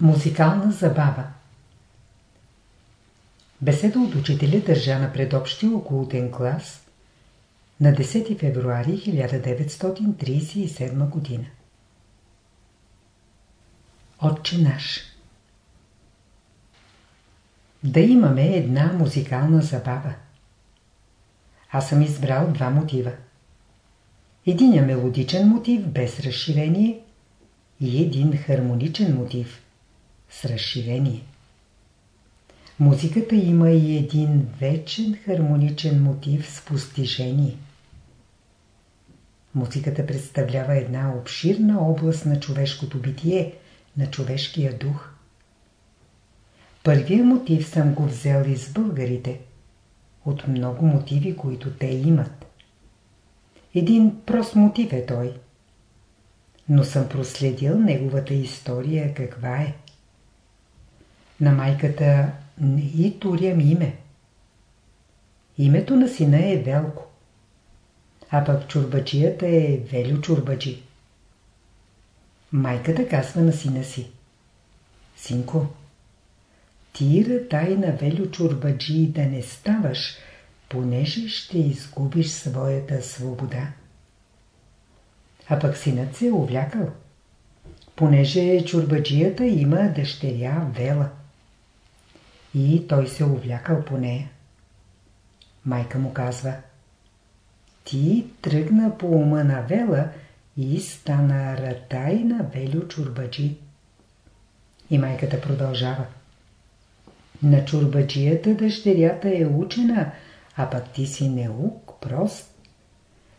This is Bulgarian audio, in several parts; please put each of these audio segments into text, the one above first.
Музикална забава Беседа от учителя държа на предобщия окултен клас на 10 февруари 1937 година. Отче наш Да имаме една музикална забава. Аз съм избрал два мотива. Един мелодичен мотив без разширение и един хармоничен мотив с разширение. Музиката има и един вечен хармоничен мотив с постижение. Музиката представлява една обширна област на човешкото битие, на човешкия дух. Първият мотив съм го взел из българите, от много мотиви, които те имат. Един прост мотив е той. Но съм проследил неговата история каква е. На майката не и турям име. Името на сина е Велко. А пък чурбачията е Велю чурбаджи. Майката казва на сина си. Синко, ти тай на Велю чурбаджи да не ставаш, понеже ще изгубиш своята свобода. А пък синът се е увлякал, понеже чурбаджията има дъщеря Вела. И той се увлякал по нея. Майка му казва Ти тръгна по ума на Вела и стана ратай на Велю чурбаджи. И майката продължава. На чурбаджията дъщерята е учена, а пък ти си неук, прост.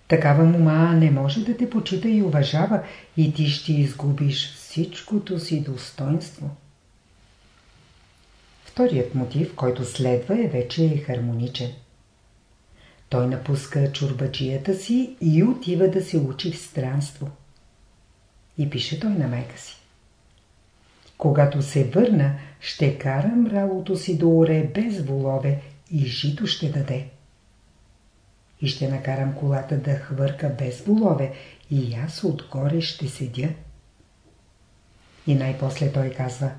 Такава мума не може да те почита и уважава и ти ще изгубиш всичкото си достоинство. Вторият мотив, който следва е вече хармоничен. Той напуска чурбаджията си и отива да се учи в странство. И пише той на майка си. Когато се върна, ще карам ралото си до оре без волове и жито ще даде. И ще накарам колата да хвърка без волове и аз отгоре ще седя. И най-после той казва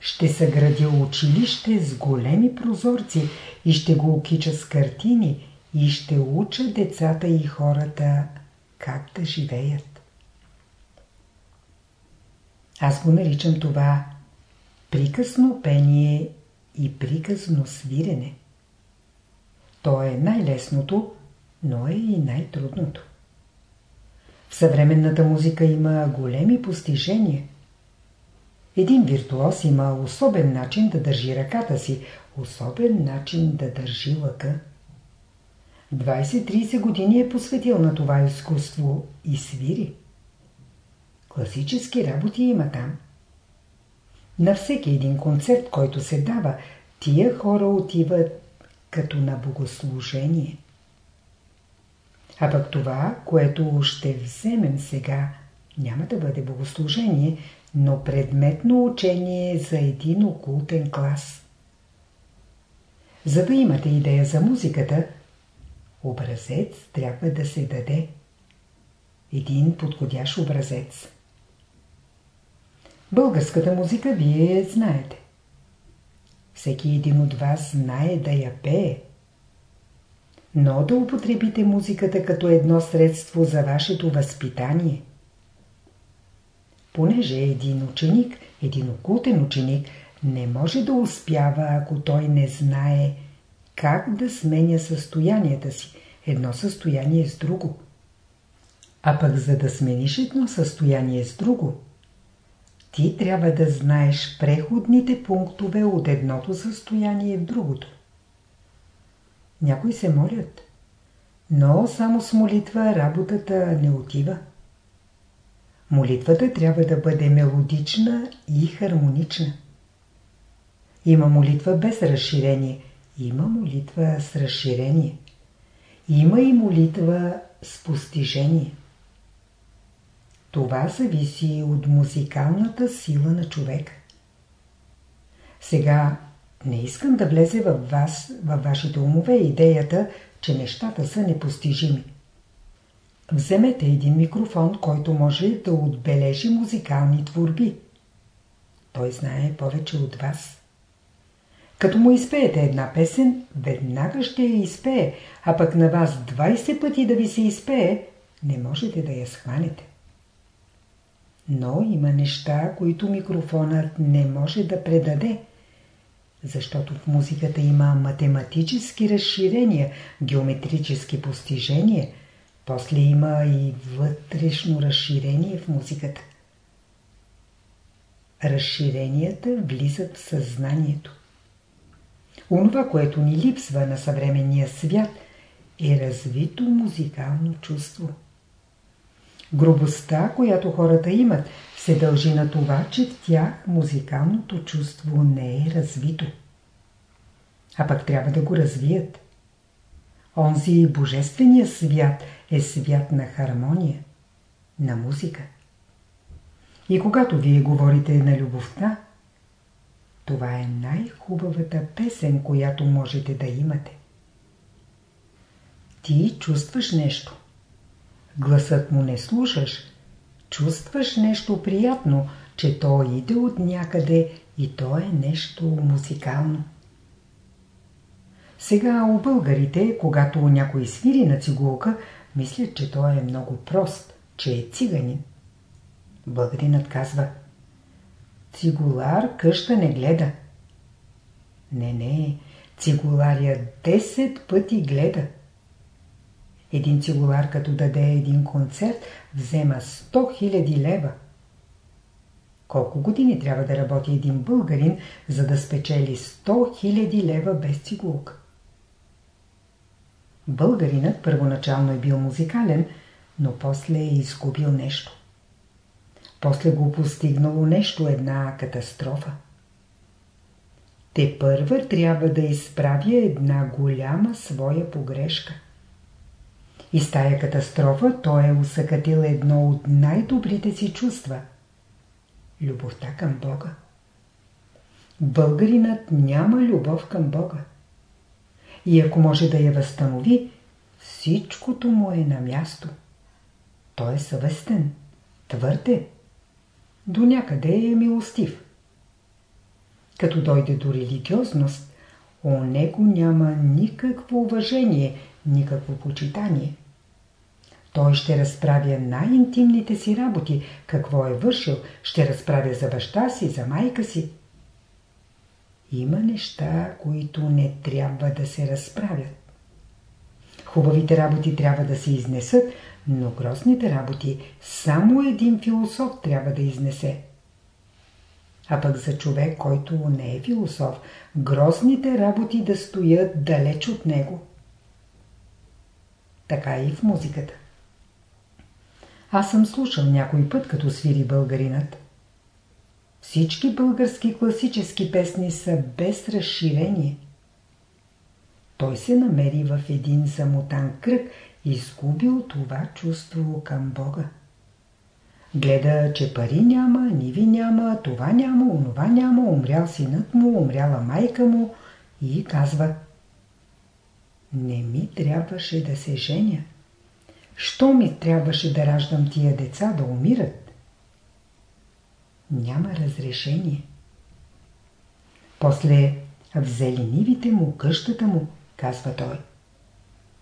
Ще съградя училище с големи прозорци и ще го окича с картини и ще уча децата и хората как да живеят. Аз го наричам това приказно пение и приказно свирене. То е най-лесното, но е и най-трудното. В съвременната музика има големи постижения. Един виртуоз има особен начин да държи ръката си, особен начин да държи лъка. 20-30 години е посветил на това изкуство и свири. Класически работи има там. На всеки един концерт, който се дава, тия хора отиват като на богослужение. А пък това, което ще вземем сега, няма да бъде богослужение, но предметно учение за един окултен клас. За да имате идея за музиката, образец трябва да се даде. Един подходящ образец. Българската музика вие знаете. Всеки един от вас знае да я пее. Но да употребите музиката като едно средство за вашето възпитание. Понеже един ученик, един окултен ученик, не може да успява, ако той не знае как да сменя състоянията си, едно състояние с друго. А пък за да смениш едно състояние с друго, ти трябва да знаеш преходните пунктове от едното състояние в другото. Някои се молят, но само с молитва работата не отива. Молитвата трябва да бъде мелодична и хармонична. Има молитва без разширение, има молитва с разширение. Има и молитва с постижение. Това зависи от музикалната сила на човек. Сега не искам да влезе във вас, във вашите умове идеята, че нещата са непостижими. Вземете един микрофон, който може да отбележи музикални творби. той знае повече от вас. Като му изпеете една песен, веднага ще я изпее, а пък на вас 20 пъти да ви се изпее, не можете да я схванете. Но има неща, които микрофонът не може да предаде, защото в музиката има математически разширения, геометрически постижения, после има и вътрешно разширение в музиката. Разширенията влизат в съзнанието. Онова, което ни липсва на съвременния свят, е развито музикално чувство. Грубостта, която хората имат, се дължи на това, че в тях музикалното чувство не е развито. А пък трябва да го развият. Онзи божествения свят е свят на хармония, на музика. И когато вие говорите на любовта, това е най-хубавата песен, която можете да имате. Ти чувстваш нещо. Гласът му не слушаш. Чувстваш нещо приятно, че то иде от някъде и то е нещо музикално. Сега у българите, когато някой свири на цигулка, мислят, че той е много прост, че е циганин. Българинът казва Цигулар къща не гледа. Не, не, цигуларя 10 пъти гледа. Един цигулар като даде един концерт, взема 100 000 лева. Колко години трябва да работи един българин, за да спечели 100 000 лева без цигулка? Българинът първоначално е бил музикален, но после е изгубил нещо. После го постигнало нещо, една катастрофа. Те първа трябва да изправя една голяма своя погрешка. И с тая катастрофа той е усъкатил едно от най-добрите си чувства – любовта към Бога. Българинът няма любов към Бога. И ако може да я възстанови, всичкото му е на място. Той е съвестен, твърд е, до някъде е милостив. Като дойде до религиозност, у него няма никакво уважение, никакво почитание. Той ще разправя най-интимните си работи, какво е вършил, ще разправя за баща си, за майка си. Има неща, които не трябва да се разправят. Хубавите работи трябва да се изнесат, но грозните работи само един философ трябва да изнесе. А пък за човек, който не е философ, грозните работи да стоят далеч от него. Така и в музиката. Аз съм слушал някой път, като свири българинът. Всички български класически песни са без разширение. Той се намери в един замотан кръг изгубил това чувство към Бога. Гледа, че пари няма, ниви няма, това няма, онова няма, умрял синът му, умряла майка му и казва Не ми трябваше да се женя. Що ми трябваше да раждам тия деца да умират? Няма разрешение. После взели нивите му, къщата му, казва той.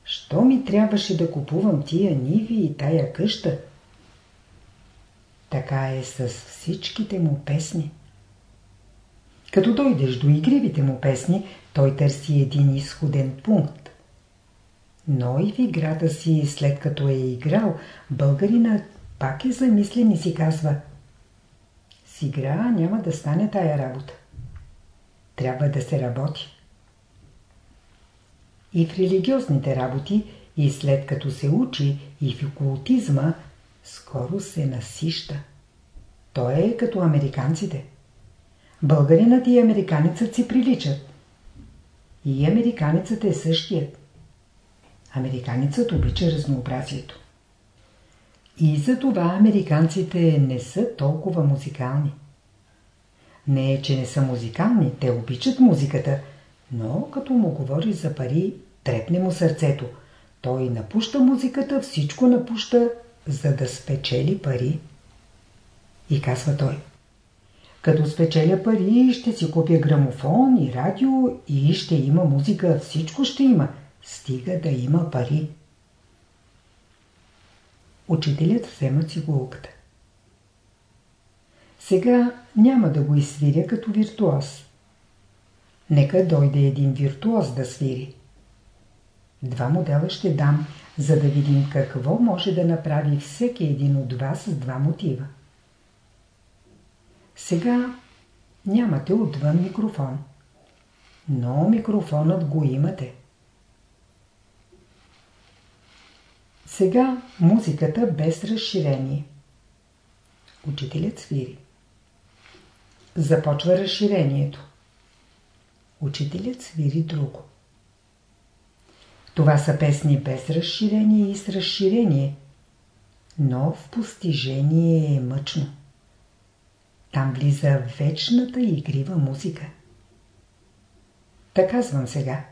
Що ми трябваше да купувам тия ниви и тая къща? Така е с всичките му песни. Като дойдеш до игривите му песни, той търси един изходен пункт. Но и в играта си, след като е играл, българина пак е замислен и си казва С игра няма да стане тая работа. Трябва да се работи и в религиозните работи, и след като се учи, и в окултизма, скоро се насища. Той е като американците. Българинът и американецът си приличат. И американецът е същият. Американецът обича разнообразието. И за това американците не са толкова музикални. Не е, че не са музикални, те обичат музиката – но като му говори за пари, трепне му сърцето. Той напуща музиката, всичко напуща, за да спечели пари. И казва той. Като спечеля пари, ще си купя грамофон и радио и ще има музика, всичко ще има. Стига да има пари. Учителят взема цигулката. Сега няма да го изсвиря като виртуоз. Нека дойде един виртуоз да свири. Два модела ще дам, за да видим какво може да направи всеки един от вас с два мотива. Сега нямате отвън микрофон, но микрофонът го имате. Сега музиката без разширение. Учителят свири. Започва разширението. Учителят свири друго. Това са песни без разширение и с разширение, но в постижение е мъчно. Там влиза вечната игрива музика. Така казвам сега.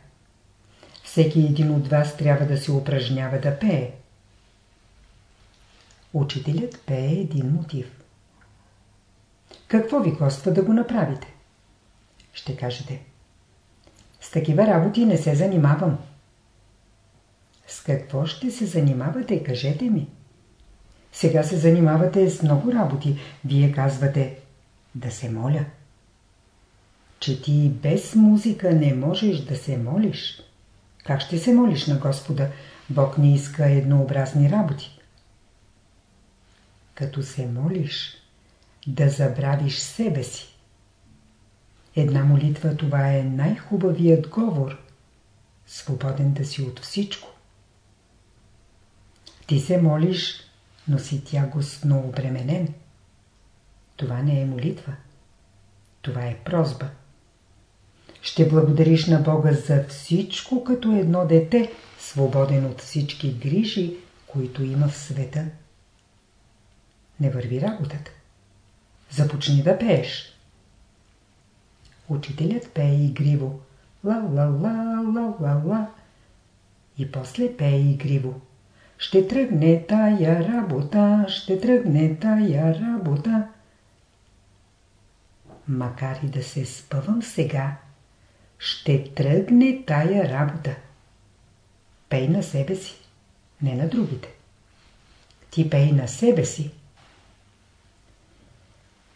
Всеки един от вас трябва да се упражнява да пее. Учителят пее един мотив. Какво ви коства да го направите? Ще кажете. С такива работи не се занимавам. С какво ще се занимавате, кажете ми? Сега се занимавате с много работи. Вие казвате да се моля. Че ти без музика не можеш да се молиш. Как ще се молиш на Господа? Бог не иска еднообразни работи. Като се молиш, да забравиш себе си. Една молитва това е най-хубавият говор, свободен да си от всичко. Ти се молиш, но си тягостно обременен. Това не е молитва. Това е прозба. Ще благодариш на Бога за всичко като едно дете, свободен от всички грижи, които има в света. Не върви работата. Започни да пееш. Учителят пее игриво. Ла-ла-ла-ла-ла-ла. И после пее игриво. Ще тръгне тая работа, ще тръгне тая работа. Макар и да се спъвам сега, ще тръгне тая работа. Пей на себе си, не на другите. Ти пей на себе си.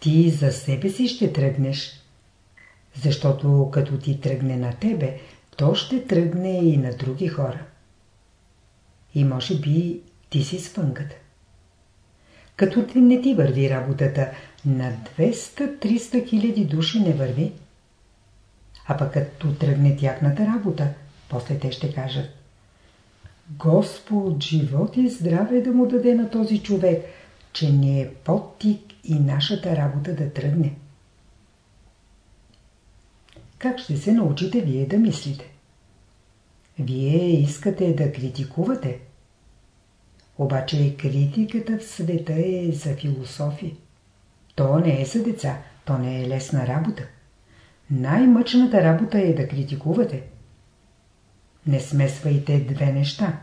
Ти за себе си ще тръгнеш, защото като ти тръгне на тебе, то ще тръгне и на други хора. И може би ти си спънката. Като ти не ти върви работата, на 200-300 хиляди души не върви. А пък като тръгне тяхната работа, после те ще кажат Господ, живот и здраве да му даде на този човек, че не е подтик и нашата работа да тръгне. Как ще се научите вие да мислите? Вие искате да критикувате. Обаче критиката в света е за философи. То не е за деца, то не е лесна работа. Най-мъчната работа е да критикувате. Не смесвайте две неща.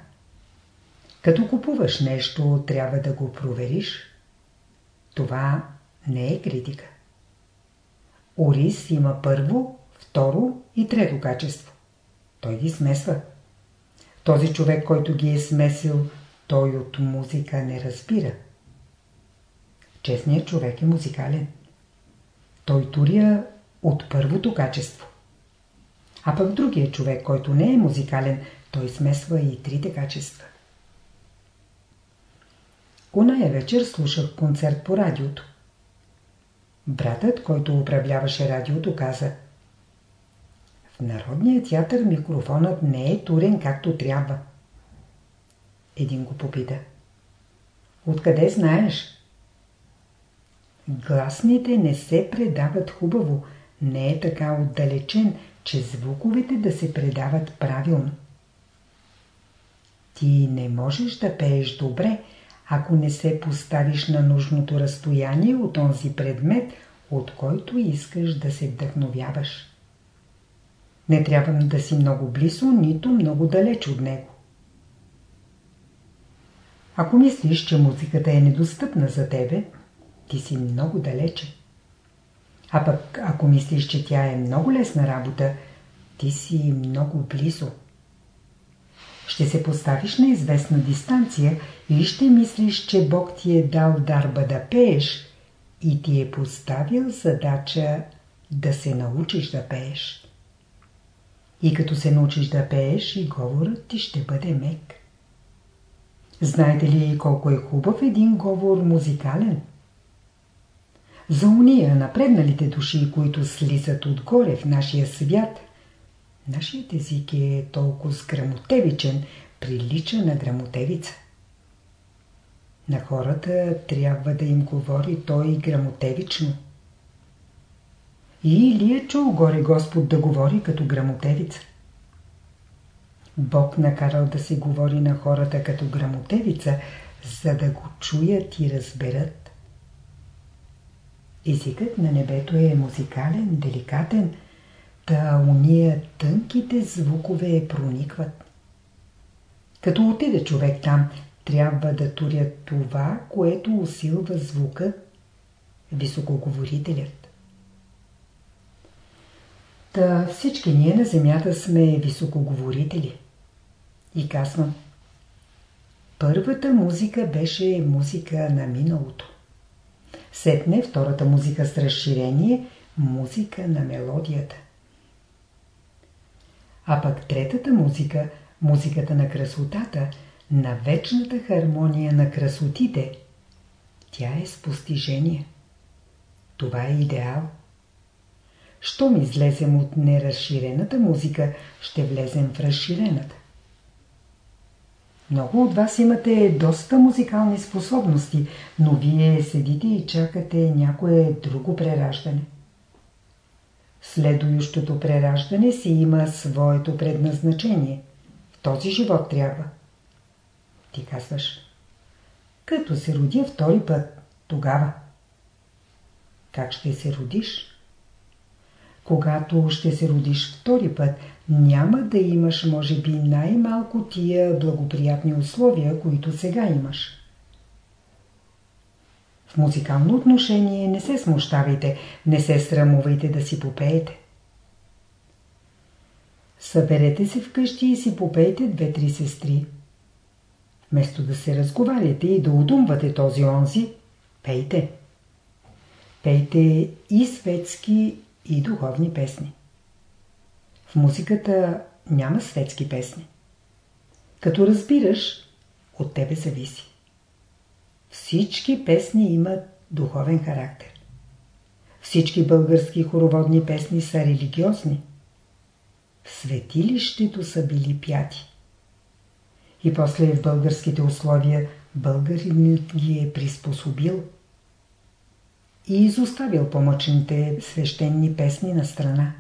Като купуваш нещо, трябва да го провериш. Това не е критика. Орис има първо, второ и трето качество. Той ги смесва. Този човек, който ги е смесил, той от музика не разбира. Честният човек е музикален. Той туря от първото качество. А пък другият човек, който не е музикален, той смесва и трите качества. Оная вечер слушах концерт по радиото. Братът, който управляваше радиото, каза В Народния театър микрофонът не е турен както трябва. Един го попита. Откъде знаеш? Гласните не се предават хубаво, не е така отдалечен, че звуковете да се предават правилно. Ти не можеш да пееш добре, ако не се поставиш на нужното разстояние от този предмет, от който искаш да се вдъхновяваш. Не трябва да си много близо, нито много далеч от него. Ако мислиш, че музиката е недостъпна за тебе, ти си много далече. А пък ако мислиш, че тя е много лесна работа, ти си много близо. Ще се поставиш на известна дистанция и ще мислиш, че Бог ти е дал дарба да пееш и ти е поставил задача да се научиш да пееш. И като се научиш да пееш, и говорът ти ще бъде мек. Знаете ли колко е хубав един говор музикален? За уния напредналите души, които слизат отгоре в нашия свят, нашият език е толкова грамотевичен, прилича на грамотевица. На хората трябва да им говори той грамотевично. И ли е чул горе Господ да говори като грамотевица? Бог накарал да се говори на хората като грамотевица, за да го чуят и разберат. Езикът на небето е музикален, деликатен, та уния тънките звукове проникват. Като отиде човек там, трябва да турят това, което усилва звука, високоговорителят. Та всички ние на земята сме високоговорители. И казвам, първата музика беше музика на миналото. Сетне втората музика с разширение – музика на мелодията. А пък третата музика – музиката на красотата, на вечната хармония на красотите – тя е с постижение. Това е идеал. Щом излезем от неразширената музика, ще влезем в разширената. Много от вас имате доста музикални способности, но вие седите и чакате някое друго прераждане. Следующото прераждане си има своето предназначение. В този живот трябва. Ти казваш, като се родя втори път, тогава. Как ще се родиш? Когато ще се родиш втори път, няма да имаш, може би, най-малко тия благоприятни условия, които сега имаш. В музикално отношение не се смущавайте, не се срамувайте да си попеете. Съберете се вкъщи и си попейте две-три сестри. Вместо да се разговаряте и да удумвате този онзи, пейте. Пейте и светски, и духовни песни. В музиката няма светски песни. Като разбираш, от тебе зависи. Всички песни имат духовен характер. Всички български хороводни песни са религиозни. В светилището са били пяти. И после в българските условия българинът ги е приспособил и изоставил помъчните свещени песни на страна.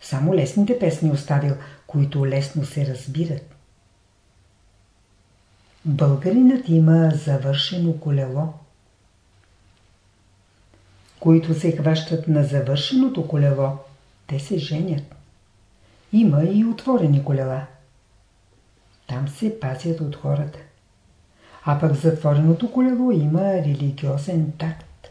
Само лесните песни оставил, които лесно се разбират. Българинът има завършено колело. Които се хващат на завършеното колело, те се женят. Има и отворени колела. Там се пазят от хората. А пък затвореното колело има религиозен такт.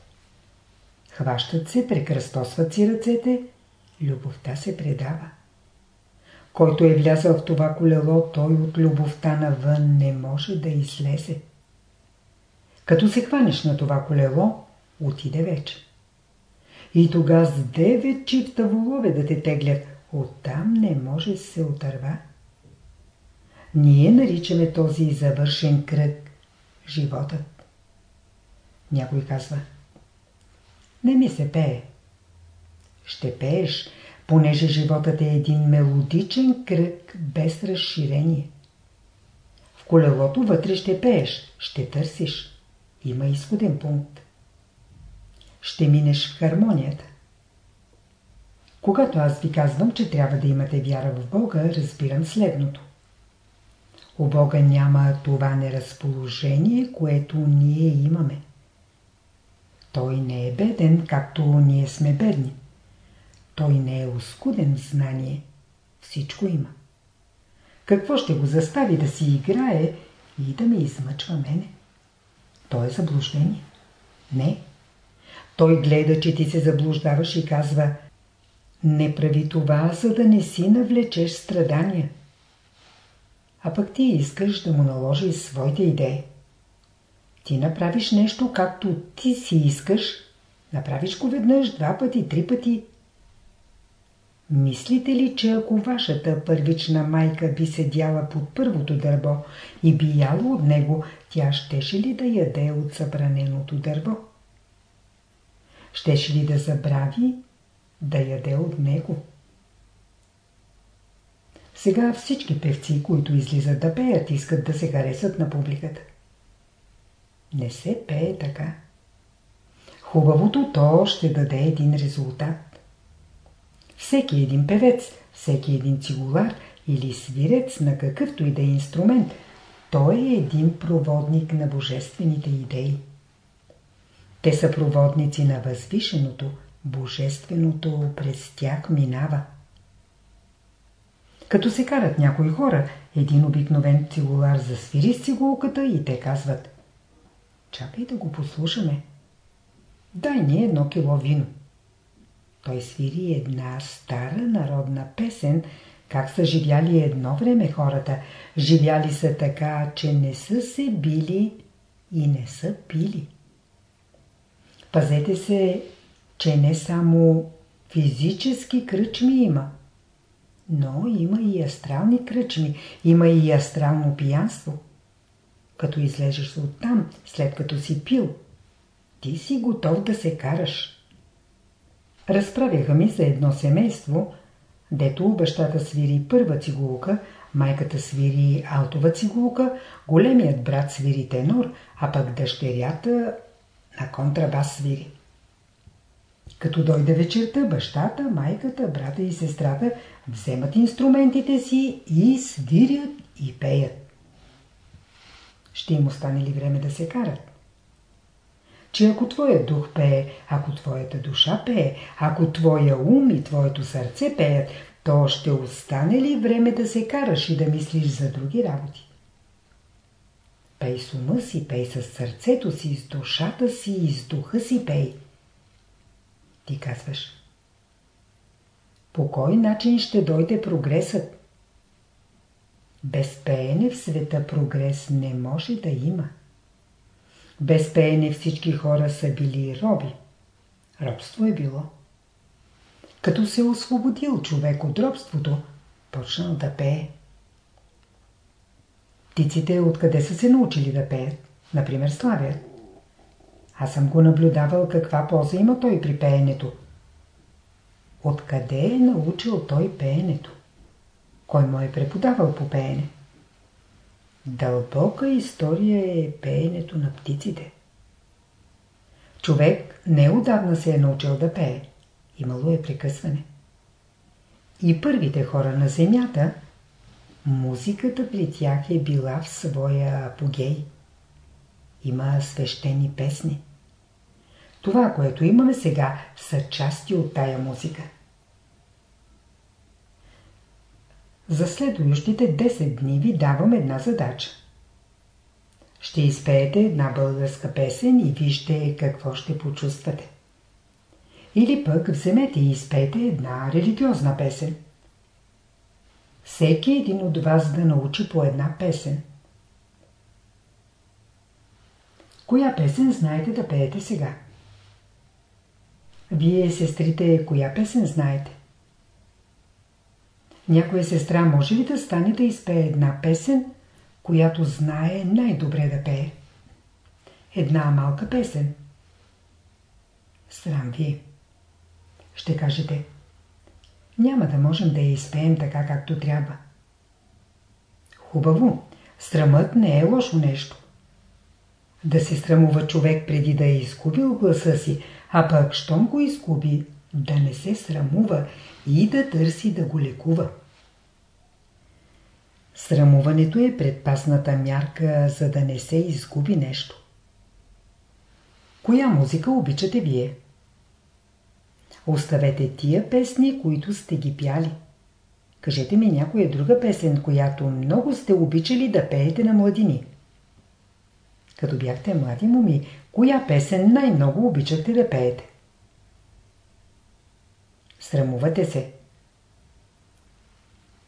Хващат се, прекръстосват си ръцете – любовта се предава. Който е влязъл в това колело, той от любовта навън не може да излезе. Като се хванеш на това колело, отиде вече. И тога с девет чифта волове да те теглят, оттам не може се отърва. Ние наричаме този завършен кръг животът. Някой казва, не ми се пее ще пееш, понеже животът е един мелодичен кръг без разширение. В колелото вътре ще пееш, ще търсиш. Има изходен пункт. Ще минеш в хармонията. Когато аз ви казвам, че трябва да имате вяра в Бога, разбирам следното. У Бога няма това неразположение, което ние имаме. Той не е беден, както ние сме бедни. Той не е оскуден в знание. Всичко има. Какво ще го застави да си играе и да ме измъчва мене? То е заблуждение. Не. Той гледа, че ти се заблуждаваш и казва Не прави това, за да не си навлечеш страдания. А пък ти искаш да му наложиш своите идеи. Ти направиш нещо както ти си искаш, направиш го веднъж, два пъти, три пъти. Мислите ли, че ако вашата първична майка би седяла под първото дърво и би яла от него, тя щеше ли да яде от събраненото дърво? Щеше ли да забрави да яде от него? Сега всички певци, които излизат да пеят, искат да се харесат на публиката. Не се пее така. Хубавото то ще даде един резултат. Всеки един певец, всеки един цигулар или свирец на какъвто и да е инструмент, той е един проводник на божествените идеи. Те са проводници на възвишеното, божественото през тях минава. Като се карат някои хора, един обикновен цигулар засвири с цигулката и те казват Чакай да го послушаме. Дай ни едно кило вино. Той свири една стара народна песен, как са живяли едно време хората. Живяли са така, че не са се били и не са пили. Пазете се, че не само физически кръчми има, но има и астрални кръчми, има и астрално пиянство. Като излежеш от там, след като си пил, ти си готов да се караш. Разправяха ми за едно семейство, дето бащата свири първа цигулка, майката свири алтова цигулка, големият брат свири тенор, а пък дъщерята на контрабас свири. Като дойде вечерта, бащата, майката, брата и сестрата вземат инструментите си и свирят и пеят. Ще им остане ли време да се карат? Че ако твоят дух пее, ако твоята душа пее, ако твоя ум и твоето сърце пеят, то ще остане ли време да се караш и да мислиш за други работи? Пей с ума си, пей с сърцето си, с душата си и с духа си пей. Ти казваш. По кой начин ще дойде прогресът? Без пеене в света прогрес не може да има. Без пеене всички хора са били роби. Робство е било. Като се освободил човек от робството, почнал да пее. Птиците откъде са се научили да пеят? Например, славят. Аз съм го наблюдавал каква полза има той при пеенето. Откъде е научил той пеенето? Кой му е преподавал по пеене? Дълбока история е пеенето на птиците. Човек неодавна се е научил да пее. Имало е прекъсване. И първите хора на земята, музиката при тях е била в своя апогей. Има свещени песни. Това, което имаме сега, са части от тая музика. За следващите 10 дни ви давам една задача. Ще изпеете една българска песен и вижте какво ще почувствате. Или пък вземете и изпейте една религиозна песен. Всеки един от вас да научи по една песен. Коя песен знаете да пеете сега? Вие, сестрите, коя песен знаете? Някоя сестра може ли да стане да изпее една песен, която знае най-добре да пее? Една малка песен. Срам ви. Ще кажете, няма да можем да я изпеем така както трябва. Хубаво, срамът не е лошо нещо. Да се срамува човек преди да е изгубил гласа си, а пък, щом го изгуби, да не се срамува и да търси да го лекува. Срамуването е предпасната мярка, за да не се изгуби нещо. Коя музика обичате вие? Оставете тия песни, които сте ги пяли. Кажете ми някоя друга песен, която много сте обичали да пеете на младини. Като бяхте млади моми, коя песен най-много обичахте да пеете? Срамувате се.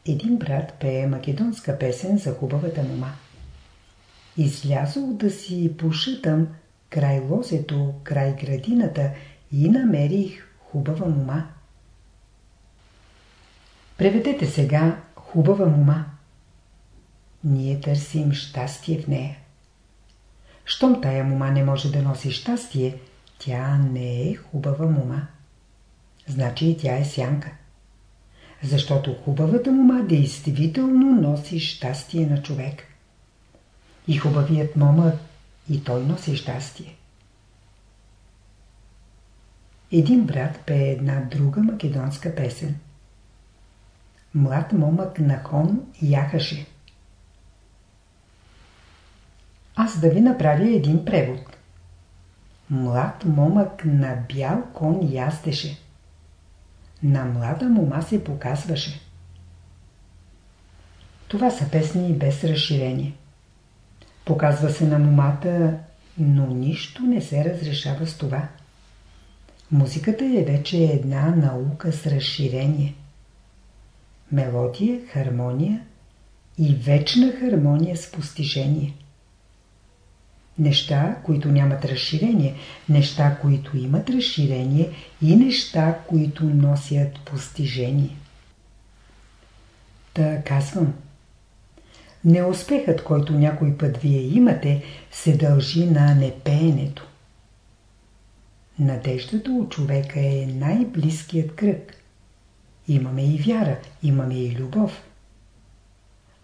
Един брат пее македонска песен за хубавата мома. Излязъл да си пошътам край лозето, край градината и намерих хубава мома. Преведете сега хубава мома. Ние търсим щастие в нея. Щом тая мома не може да носи щастие, тя не е хубава мома. Значи и тя е сянка. Защото хубавата мома действително носи щастие на човек. И хубавият момък и той носи щастие. Един брат пее една друга македонска песен. Млад момък на хон яхаше. Аз да ви направя един превод. Млад момък на бял кон яздеше. На млада мома се показваше. Това са песни без разширение. Показва се на момата, но нищо не се разрешава с това. Музиката е вече една наука с разширение. Мелодия, хармония и вечна хармония с постижение. Неща, които нямат разширение, неща, които имат разширение и неща, които носят постижение. Та казвам – Неуспехът, който някой път вие имате, се дължи на непеенето. Надеждата от човека е най-близкият кръг. Имаме и вяра, имаме и любов.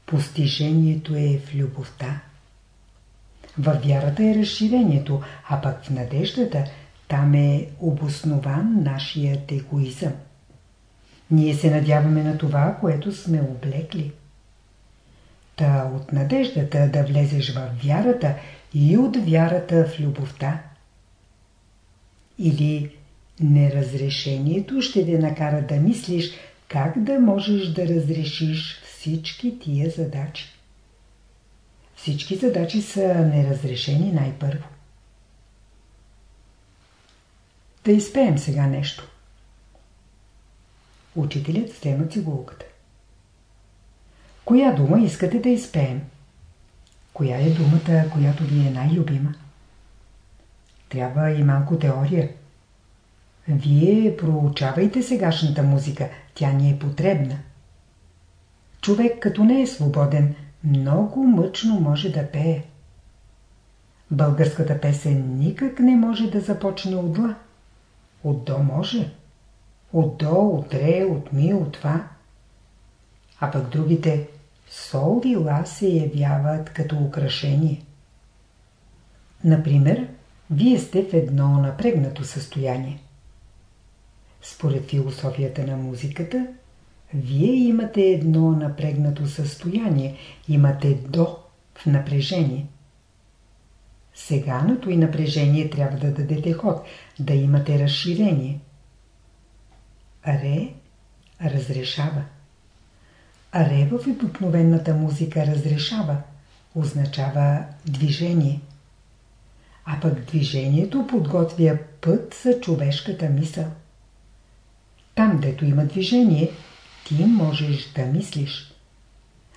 Постижението е в любовта. Във вярата е разширението, а пък в надеждата там е обоснован нашият егоизъм. Ние се надяваме на това, което сме облекли. Та от надеждата да влезеш в вярата и от вярата в любовта. Или неразрешението ще те накара да мислиш как да можеш да разрешиш всички тия задачи. Всички задачи са неразрешени най-първо. Да изпеем сега нещо. Учителят взема цигулката. Коя дума искате да изпеем? Коя е думата, която ви е най-любима? Трябва и малко теория. Вие проучавайте сегашната музика, тя ни е потребна. Човек като не е свободен, много мъчно може да пее. Българската песен никак не може да започне от ла. От до може. От до, от ре, от ми, от това. А пък другите сол и ла се явяват като украшение. Например, вие сте в едно напрегнато състояние. Според философията на музиката, вие имате едно напрегнато състояние, имате до в напрежение. Сега на и напрежение трябва да дадете ход, да имате разширение. Ре разрешава. Ре в обикновената музика разрешава, означава движение. А пък движението подготвя път за човешката мисъл. Там, дето има движение, ти можеш да мислиш.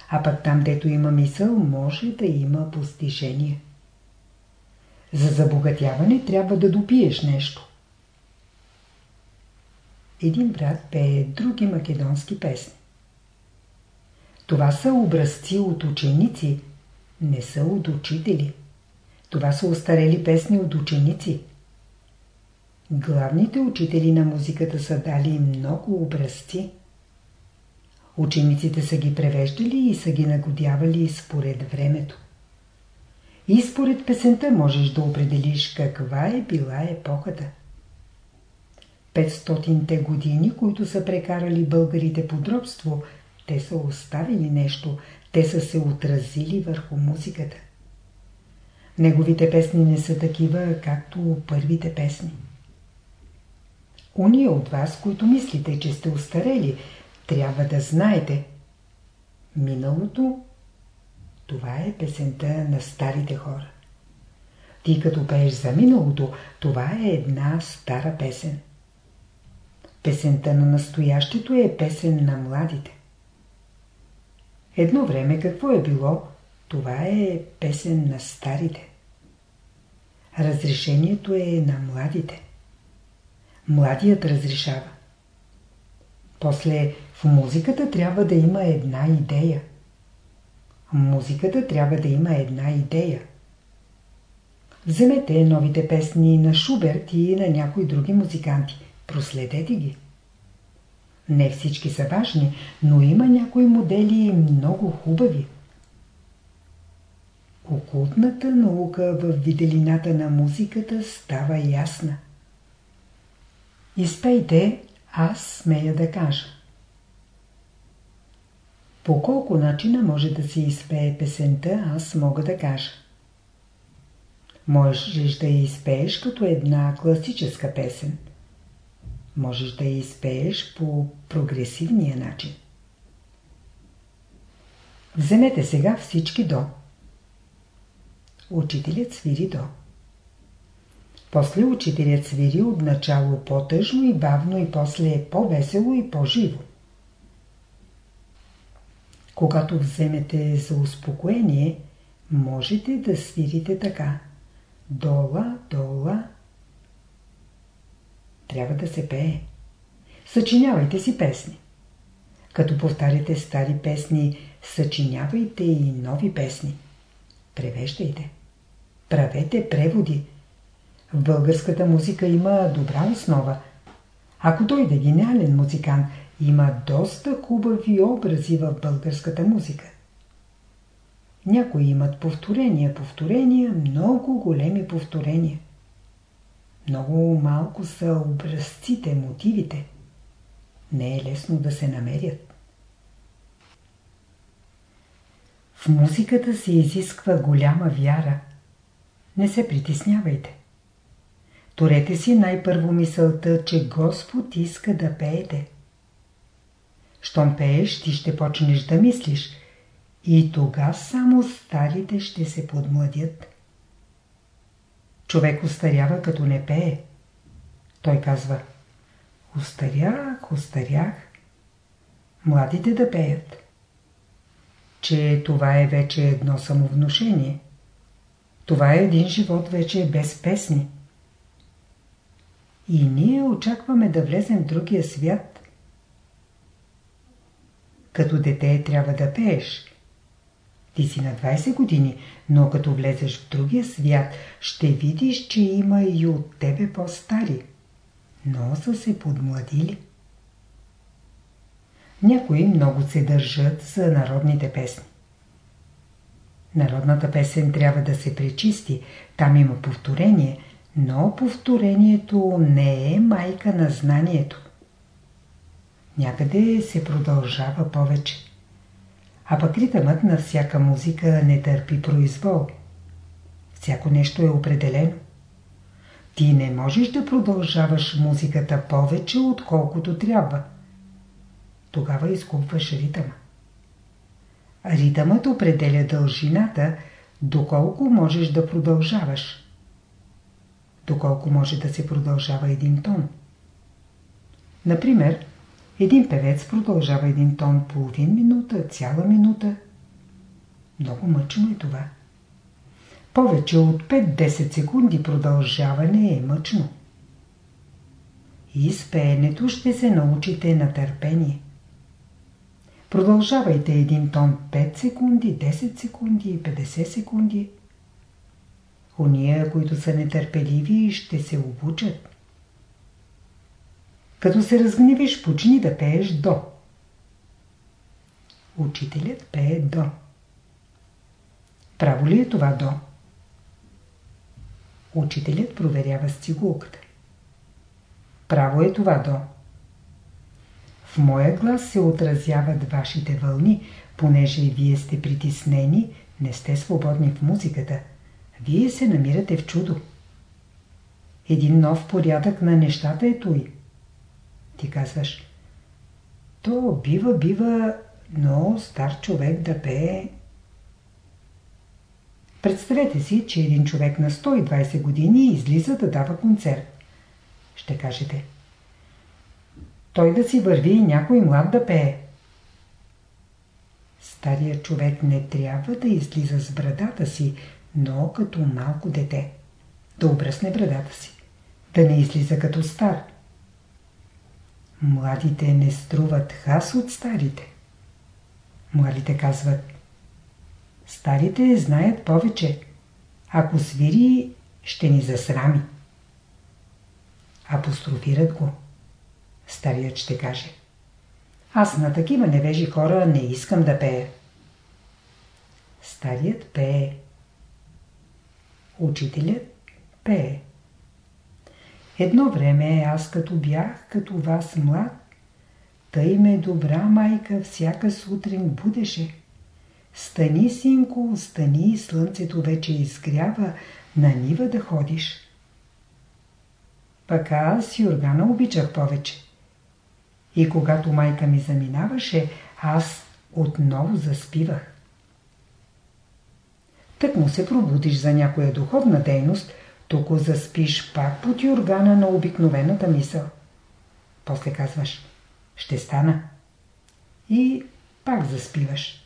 А пък там, дето има мисъл, може да има постижение. За забогатяване трябва да допиеш нещо. Един брат пее други македонски песни. Това са образци от ученици, не са от учители. Това са устарели песни от ученици. Главните учители на музиката са дали много образци. Учениците са ги превеждали и са ги нагодявали според времето. И според песента можеш да определиш каква е била епохата. 500-те години, които са прекарали българите под робство – те са оставили нещо, те са се отразили върху музиката. Неговите песни не са такива, както първите песни. Уния от вас, които мислите, че сте устарели, трябва да знаете. Миналото, това е песента на старите хора. Ти като пееш за миналото, това е една стара песен. Песента на настоящето е песен на младите. Едно време какво е било, това е песен на старите. Разрешението е на младите. Младият разрешава. После в музиката трябва да има една идея. Музиката трябва да има една идея. Вземете новите песни на Шуберт и на някои други музиканти. Проследете ги. Не всички са важни, но има някои модели много хубави. Окултната наука в виделината на музиката става ясна. Изпейте, аз смея да кажа. По колко начина може да се изпее песента, аз мога да кажа. Можеш да я изпееш като една класическа песен. Можеш да я изпееш по прогресивния начин. Вземете сега всички до. Учителят свири до. После учителят свири отначало по-тъжно и бавно и после е по-весело и по-живо. Когато вземете за успокоение, можете да свирите така. Дола, дола. Трябва да се пее. Съчинявайте си песни. Като повтаряте стари песни, съчинявайте и нови песни. Превеждайте. Правете преводи. В българската музика има добра основа. Ако дойде гениален музикант, има доста хубави образи в българската музика. Някои имат повторения, повторения, много големи повторения. Много малко са образците, мотивите. Не е лесно да се намерят. В музиката се изисква голяма вяра. Не се притеснявайте. Торете си най-първо мисълта, че Господ иска да пеете. Щом пееш, ти ще почнеш да мислиш. И тога само старите ще се подмладят. Човек устарява като не пее. Той казва Устарях, устарях. Младите да пеят. Че това е вече едно самовнушение. Това е един живот вече без песни. И ние очакваме да влезем в другия свят. Като дете трябва да пееш. Ти си на 20 години, но като влезеш в другия свят, ще видиш, че има и от тебе по-стари. Но са се подмладили. Някои много се държат за народните песни. Народната песен трябва да се пречисти, там има повторение, но повторението не е майка на знанието. Някъде се продължава повече. А пък ритъмът на всяка музика не търпи произвол. Всяко нещо е определено. Ти не можеш да продължаваш музиката повече, отколкото трябва. Тогава изкупваш ритъма. Ритъмът определя дължината, доколко можеш да продължаваш. Доколко може да се продължава един тон. Например, един певец продължава един тон половин минута, цяла минута. Много мъчно е това. Повече от 5-10 секунди продължаване е мъчно. И с пеенето ще се научите на търпение. Продължавайте един тон 5 секунди, 10 секунди, 50 секунди. Уния, които са нетърпеливи, ще се обучат. Като се разгневиш, почни да пееш до. Учителят пее до. Право ли е това до? Учителят проверява с цигулката. Право е това до. В моя глас се отразяват вашите вълни, понеже вие сте притеснени, не сте свободни в музиката. Вие се намирате в чудо. Един нов порядък на нещата е той. Ти казваш, то бива, бива, но стар човек да пее. Представете си, че един човек на 120 години излиза да дава концерт. Ще кажете. Той да си върви и някой млад да пее. Старият човек не трябва да излиза с брадата си, но като малко дете. Да обръсне брадата си. Да не излиза като стар. Младите не струват хас от старите. Младите казват Старите знаят повече. Ако свири, ще ни засрами. Апострофират го. Старият ще каже Аз на такива невежи хора не искам да пея. Старият пее. Учителят пее. Едно време аз като бях като вас млад, тъй ме добра майка всяка сутрин будеше. Стани, синко, стани, слънцето вече изгрява, на нива да ходиш. Пък аз Юргана обичах повече. И когато майка ми заминаваше, аз отново заспивах. Так му се пробудиш за някоя духовна дейност, тук заспиш пак под юргана на обикновената мисъл. После казваш, ще стана. И пак заспиваш.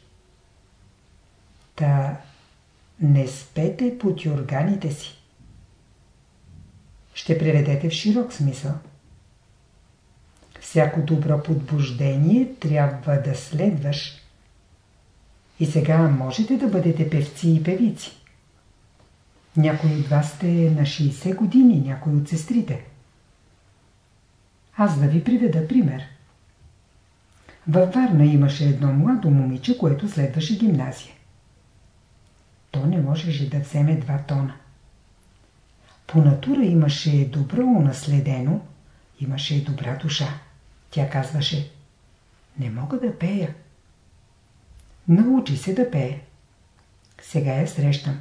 Та не спете под юрганите си. Ще преведете в широк смисъл. Всяко добро подбуждение трябва да следваш. И сега можете да бъдете певци и певици. Някои от вас сте на 60 години, някои от сестрите. Аз да ви приведа пример. Във Варна имаше едно младо момиче, което следваше гимназия. То не можеше да вземе два тона. По натура имаше добро унаследено, имаше добра душа. Тя казваше, не мога да пея. Научи се да пее. Сега я срещам.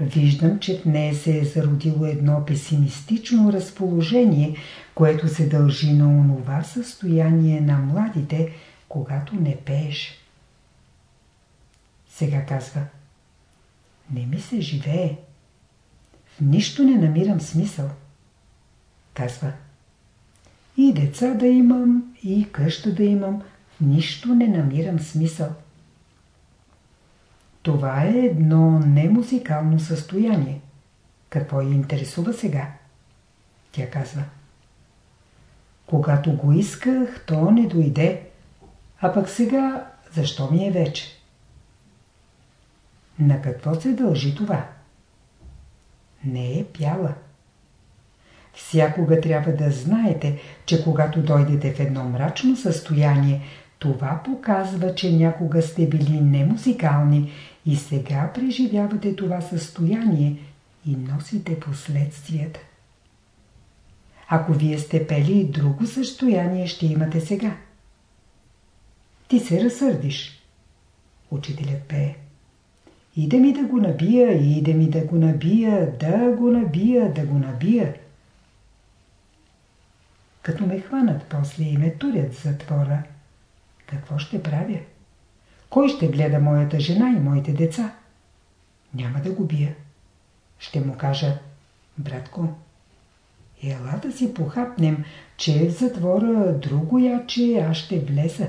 Виждам, че в нея се е зародило едно песимистично разположение, което се дължи на онова състояние на младите, когато не пееш. Сега казва, не ми се живее. В нищо не намирам смисъл. Казва, и деца да имам, и къща да имам, в нищо не намирам смисъл. Това е едно немузикално състояние. Какво я интересува сега? Тя казва. Когато го исках, то не дойде. А пък сега, защо ми е вече? На какво се дължи това? Не е пяла. Всякога трябва да знаете, че когато дойдете в едно мрачно състояние, това показва, че някога сте били немузикални и сега преживявате това състояние и носите последствията. Ако вие сте пели, друго състояние ще имате сега. Ти се разсърдиш. Учителят пее. Иде ми да го набия, иде ми да го набия, да го набия, да го набия. Като ме хванат после и ме турят в затвора, какво ще правя? Кой ще гледа моята жена и моите деца? Няма да го бия. Ще му кажа, братко, ела да си похапнем, че в затвора друго яче аз ще влеза.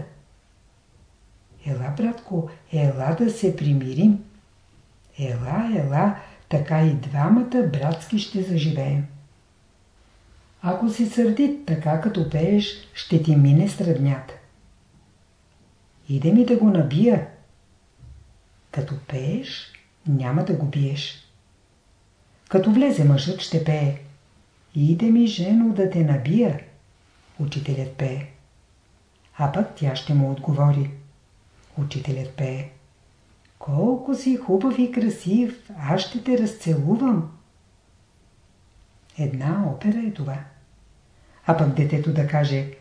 Ела, братко, ела да се примирим. Ела, ела, така и двамата братски ще заживеем. Ако си сърдит така като пееш, ще ти мине среднята. Иде ми да го набия. Като пееш, няма да го биеш. Като влезе мъжът, ще пее. Иде ми, жено, да те набия. Учителят пее. А пък тя ще му отговори. Учителят пее. Колко си хубав и красив, аз ще те разцелувам. Една опера е това. А пък детето да каже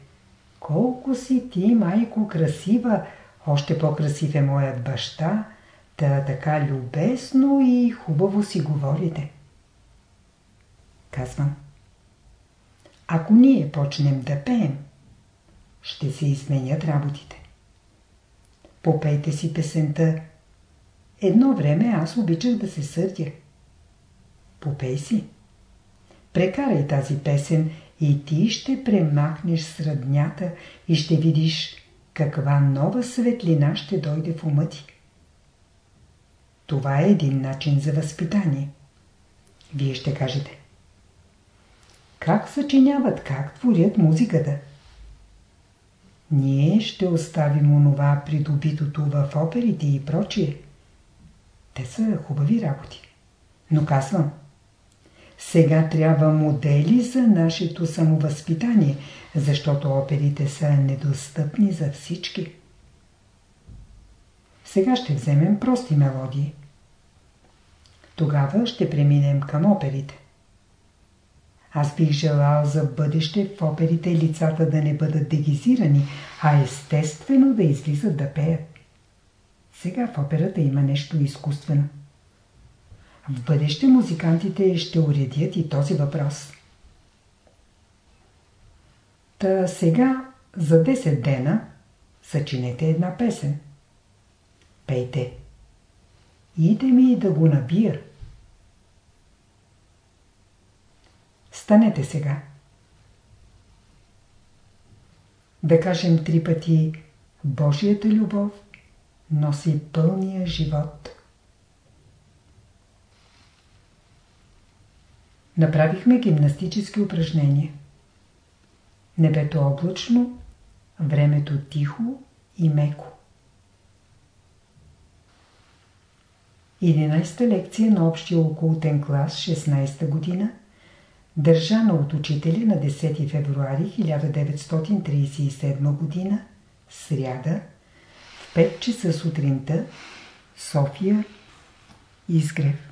Колко си ти, майко, красива, още по-красив е моят баща, та така любесно и хубаво си говорите. Казвам. Ако ние почнем да пеем, ще се изменят работите. Попейте си песента Едно време аз обичах да се сърдя. Попей си. Прекарай тази песен и ти ще премахнеш сръднята и ще видиш каква нова светлина ще дойде в ума ти. Това е един начин за възпитание. Вие ще кажете. Как съчиняват, как творят музиката? Ние ще оставим онова придобитото в оперите и прочие. Те са хубави работи. Но казвам, сега трябва модели за нашето самовъзпитание, защото оперите са недостъпни за всички. Сега ще вземем прости мелодии. Тогава ще преминем към оперите. Аз бих желал за бъдеще в оперите лицата да не бъдат дегизирани, а естествено да излизат да пеят. Сега в операта има нещо изкуствено. В бъдеще музикантите ще уредят и този въпрос. Та сега за 10 дена съчинете една песен. Пейте. Иде ми да го набия. Станете сега. Да кажем три пъти Божията любов носи пълния живот. Направихме гимнастически упражнения. Небето облачно, времето тихо и меко. 11-та лекция на общия окултен клас 16-та година държана от учителя на 10 февруари 1937 г. сряда в 5 часа сутринта София Изгрев